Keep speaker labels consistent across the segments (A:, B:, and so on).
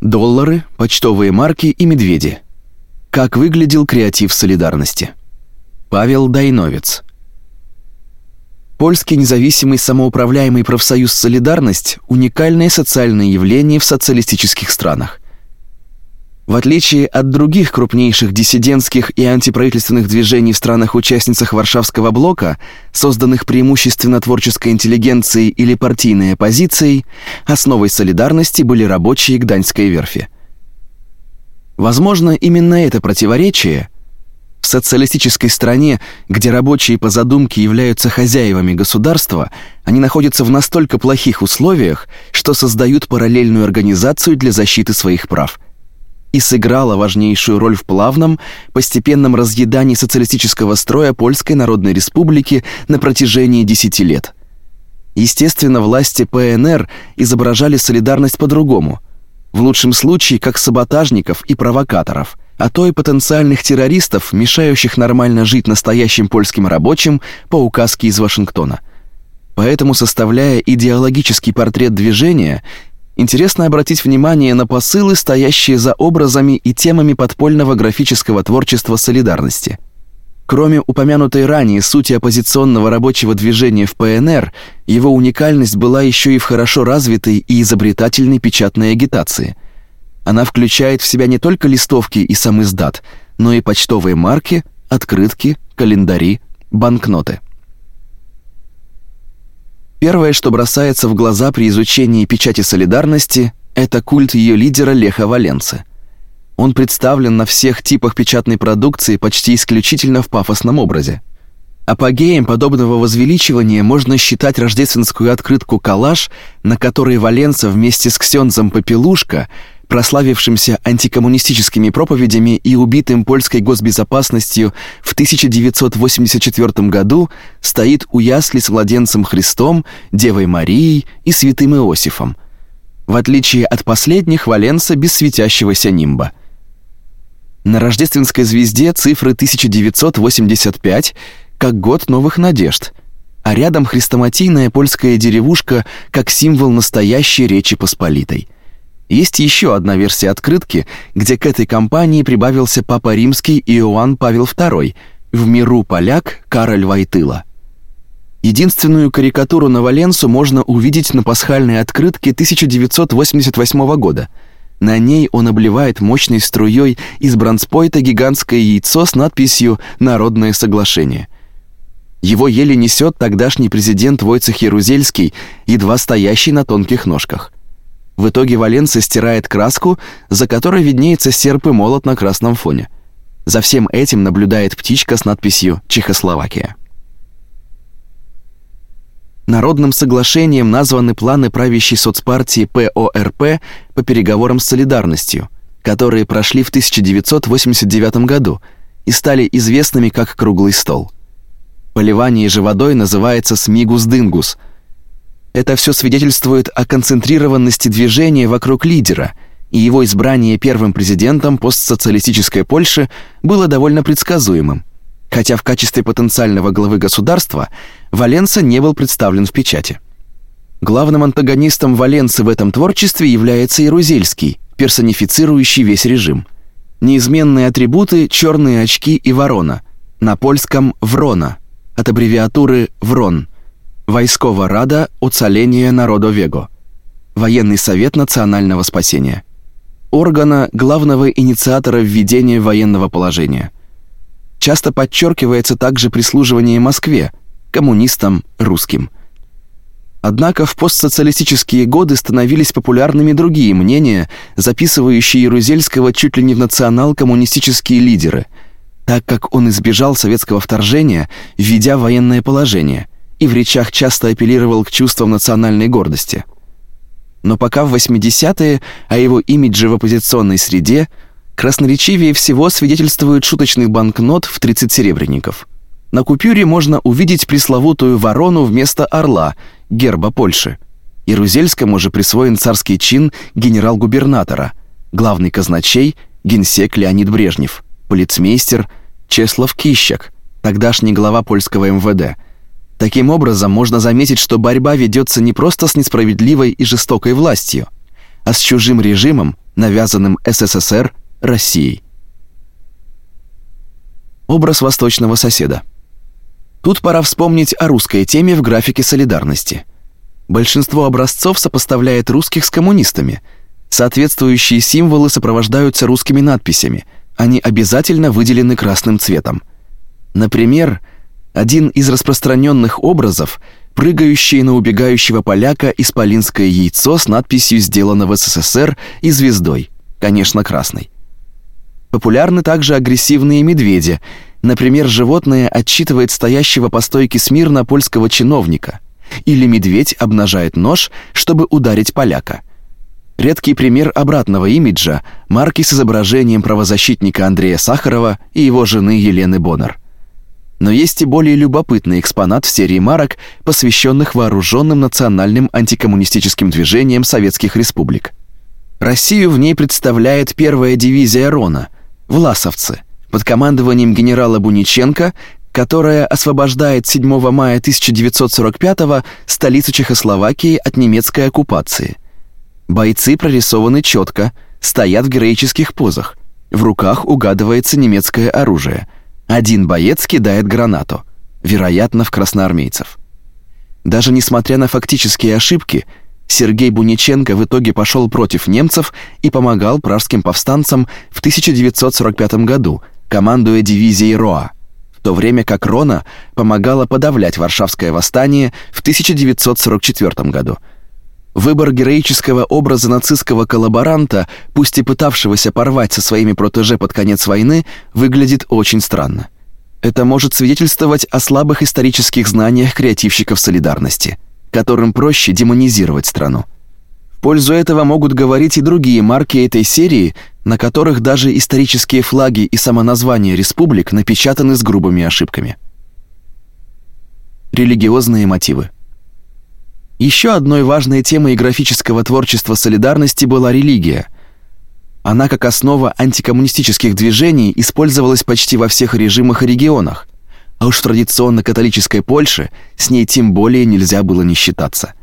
A: Доллары, почтовые марки и медведи. Как выглядел креатив солидарности. Павел Дайновец. Польский независимый самоуправляемый профсоюз «Солидарность» – уникальное социальное явление в социалистических странах. В отличие от других крупнейших диссидентских и антиправительственных движений в странах-участницах Варшавского блока, созданных преимущественно творческой интеллигенцией или партийной оппозицией, основой солидарности были рабочие Гданьской верфи. Возможно, именно это противоречие – в социалистической стране, где рабочие по задумке являются хозяевами государства, они находятся в настолько плохих условиях, что создают параллельную организацию для защиты своих прав. И сыграла важнейшую роль в плавном, постепенном разъедании социалистического строя Польской Народной Республики на протяжении 10 лет. Естественно, власти ПНР изображали солидарность по-другому. В лучшем случае как саботажников и провокаторов – а то и потенциальных террористов, мешающих нормально жить настоящим польским рабочим по указке из Вашингтона. Поэтому, составляя идеологический портрет движения, интересно обратить внимание на посылы, стоящие за образами и темами подпольного графического творчества солидарности. Кроме упомянутой ранее сути оппозиционного рабочего движения в ПНР, его уникальность была еще и в хорошо развитой и изобретательной печатной агитации – она включает в себя не только листовки и сам издат, но и почтовые марки, открытки, календари, банкноты. Первое, что бросается в глаза при изучении печати солидарности, это культ ее лидера Леха Валенцы. Он представлен на всех типах печатной продукции почти исключительно в пафосном образе. Апогеем подобного возвеличивания можно считать рождественскую открытку «Калаш», на которой Валенца вместе с Ксензом Попелушка – прославившимся антикоммунистическими проповедями и убитым польской госбезопасностью в 1984 году, стоит у ясли с младенцем Христом, Девой Марией и святым Иосифом. В отличие от последних, Валенса без светящегося нимба. На рождественской звезде цифры 1985 как год новых надежд, а рядом хрестоматийная польская деревушка как символ настоящей Речи Посполитой – есть еще одна версия открытки, где к этой кампании прибавился папа римский Иоанн Павел II, в миру поляк Кароль Войтыла. Единственную карикатуру на Валенсу можно увидеть на пасхальной открытке 1988 года. На ней он обливает мощной струей из бронспойта гигантское яйцо с надписью «Народное соглашение». Его еле несет тогдашний президент Войцех Ярузельский, едва стоящий на тонких ножках. В итоге Валенса стирает краску, за которой виднеется серп и молот на красном фоне. За всем этим наблюдает птичка с надписью «Чехословакия». Народным соглашением названы планы правящей соцпартии ПОРП по переговорам с солидарностью, которые прошли в 1989 году и стали известными как «Круглый стол». Поливание же водой называется «смигус-дынгус», это все свидетельствует о концентрированности движения вокруг лидера, и его избрание первым президентом постсоциалистической Польши было довольно предсказуемым. Хотя в качестве потенциального главы государства Валенса не был представлен в печати. Главным антагонистом Валенцы в этом творчестве является Ярузельский, персонифицирующий весь режим. Неизменные атрибуты черные очки и ворона, на польском врона, от аббревиатуры врон Войсковая рада уцеления народа Вего. Военный совет национального спасения. Органа главного инициатора введения военного положения. Часто подчеркивается также прислуживание Москве, коммунистам, русским. Однако в постсоциалистические годы становились популярными другие мнения, записывающие Ярузельского чуть ли не в национал-коммунистические лидеры, так как он избежал советского вторжения, введя военное положение – и в речах часто апеллировал к чувствам национальной гордости. Но пока в 80-е о его имидже в оппозиционной среде красноречивее всего свидетельствует шуточный банкнот в 30 серебряников. На купюре можно увидеть пресловутую ворону вместо орла, герба Польши. Ярузельскому же присвоен царский чин генерал-губернатора, главный казначей генсек Леонид Брежнев, полицмейстер Чеслав Кищак, тогдашний глава польского МВД – Таким образом, можно заметить, что борьба ведется не просто с несправедливой и жестокой властью, а с чужим режимом, навязанным СССР Россией. Образ восточного соседа. Тут пора вспомнить о русской теме в графике солидарности. Большинство образцов сопоставляет русских с коммунистами. Соответствующие символы сопровождаются русскими надписями. Они обязательно выделены красным цветом. Например, один из распространенных образов прыгающее на убегающего поляка исполинское яйцо с надписью «Сделано в СССР» и звездой, конечно, красной. Популярны также агрессивные медведи. Например, животное отчитывает стоящего по стойке смирно польского чиновника, или медведь обнажает нож, чтобы ударить поляка. Редкий пример обратного имиджа марки с изображением правозащитника Андрея Сахарова и его жены Елены Боннер. Но есть и более любопытный экспонат в серии марок, посвященных вооруженным национальным антикоммунистическим движениям советских республик. Россию в ней представляет первая дивизия Рона, власовцы, под командованием генерала Буниченко, которая освобождает 7 мая 1945 столицу Чехословакии от немецкой оккупации. Бойцы прорисованы четко, стоят в героических позах. В руках угадывается немецкое оружие. Один боец кидает гранату, вероятно, в красноармейцев. Даже несмотря на фактические ошибки, Сергей Буниченко в итоге пошел против немцев и помогал пражским повстанцам в 1945 году, командуя дивизией РОА, в то время как Рона помогала подавлять Варшавское восстание в 1944 году. Выбор героического образа нацистского коллаборанта, пусть и пытавшегося порвать со своими протеже под конец войны, выглядит очень странно. Это может свидетельствовать о слабых исторических знаниях креативщиков солидарности – которым проще демонизировать страну. В пользу этого могут говорить и другие марки этой серии, на которых даже исторические флаги и самоназвание республик напечатаны с грубыми ошибками. Религиозные мотивы. Еще одной важной темой графического творчества солидарности была религия. Она как основа антикоммунистических движений использовалась почти во всех режимах и регионах – а уж в традиционно католической Польше с ней тем более нельзя было не считаться.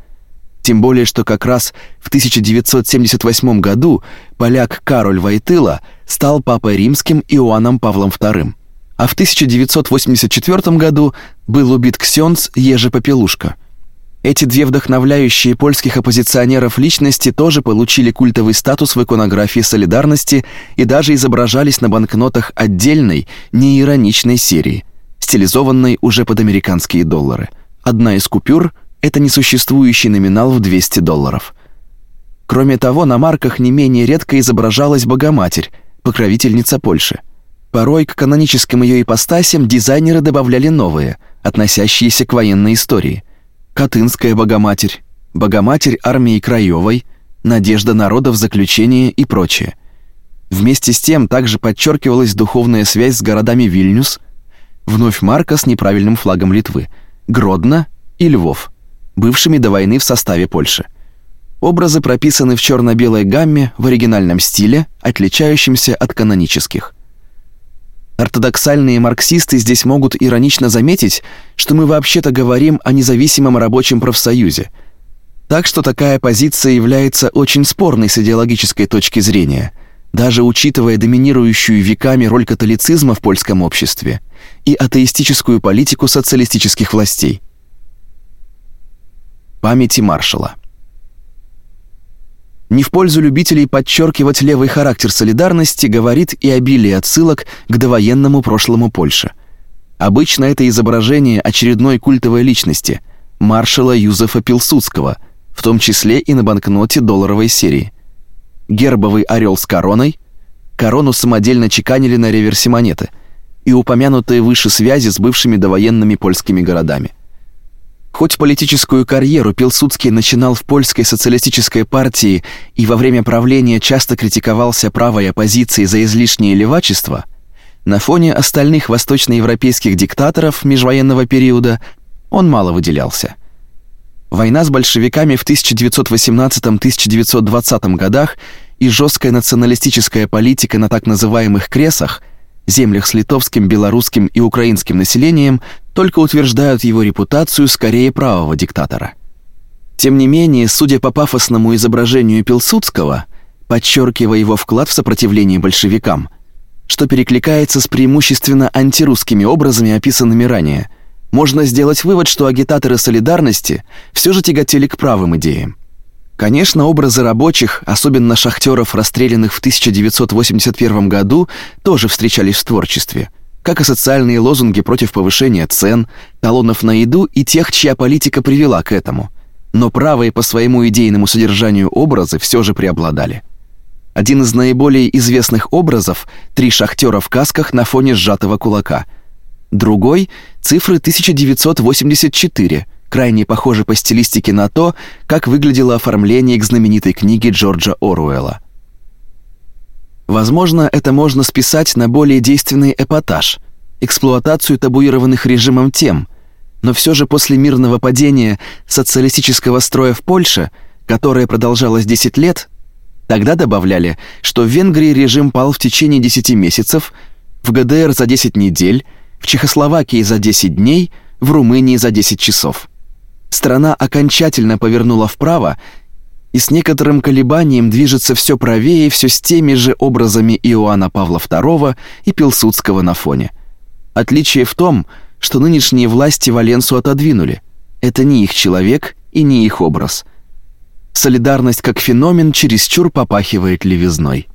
A: Тем более, что как раз в 1978 году поляк Кароль Войтыла стал папой римским Иоанном Павлом II, а в 1984 году был убит ксенц Ежи Попелушка. Эти две вдохновляющие польских оппозиционеров личности тоже получили культовый статус в иконографии солидарности и даже изображались на банкнотах отдельной, неироничной серии – стилизованной уже под американские доллары. Одна из купюр – это несуществующий номинал в 200 долларов. Кроме того, на марках не менее редко изображалась Богоматерь, покровительница Польши. Порой к каноническим ее ипостасям дизайнеры добавляли новые, относящиеся к военной истории. Катынская Богоматерь, Богоматерь армии Краевой, Надежда народа в заключение и прочее. Вместе с тем также подчеркивалась духовная связь с городами Вильнюс, Вновь марка с неправильным флагом Литвы, Гродно и Львов, бывшими до войны в составе Польши. Образы прописаны в черно белой гамме в оригинальном стиле, отличающемся от канонических. Ортодоксальные марксисты здесь могут иронично заметить, что мы вообще-то говорим о независимом рабочем профсоюзе. Так что такая позиция является очень спорной с идеологической точки зрения – даже учитывая доминирующую веками роль католицизма в польском обществе и атеистическую политику социалистических властей. Памяти маршала. Не в пользу любителей подчеркивать левый характер солидарности говорит и обилие отсылок к довоенному прошлому Польши. Обычно это изображение очередной культовой личности маршала Юзефа Пилсудского, в том числе и на банкноте долларовой серии гербовый орел с короной, корону самодельно чеканили на реверсе монеты и упомянутые выше связи с бывшими довоенными польскими городами. Хоть политическую карьеру Пилсудский начинал в польской социалистической партии и во время правления часто критиковался правой оппозицией за излишнее левачество, на фоне остальных восточноевропейских диктаторов межвоенного периода он мало выделялся. Война с большевиками в 1918-1920 годах и жесткая националистическая политика на так называемых кресах, землях с литовским, белорусским и украинским населением, только утверждают его репутацию скорее правого диктатора. Тем не менее, судя по пафосному изображению Пилсудского, подчеркивая его вклад в сопротивление большевикам, что перекликается с преимущественно антирусскими образами, описанными ранее. Можно сделать вывод, что агитаторы солидарности все же тяготели к правым идеям. Конечно, образы рабочих, особенно шахтеров, расстрелянных в 1981 году, тоже встречались в творчестве, как и социальные лозунги против повышения цен, талонов на еду и тех, чья политика привела к этому. Но правые по своему идейному содержанию образы все же преобладали. Один из наиболее известных образов три шахтера в касках на фоне сжатого кулака. Другой цифры 1984 крайне похожи по стилистике на то, как выглядело оформление к знаменитой книге Джорджа Оруэлла. Возможно, это можно списать на более действенный эпатаж, эксплуатацию табуированных режимом тем, но все же после мирного падения социалистического строя в Польше, которое продолжалось 10 лет, тогда добавляли, что в Венгрии режим пал в течение 10 месяцев, в ГДР за 10 недель, в Чехословакии за 10 дней, в Румынии за 10 часов. Страна окончательно повернула вправо и с некоторым колебанием движется все правее, все с теми же образами Иоанна Павла II и Пилсудского на фоне. Отличие в том, что нынешние власти Валенсу отодвинули. Это не их человек и не их образ. Солидарность как феномен чересчур попахивает левизной.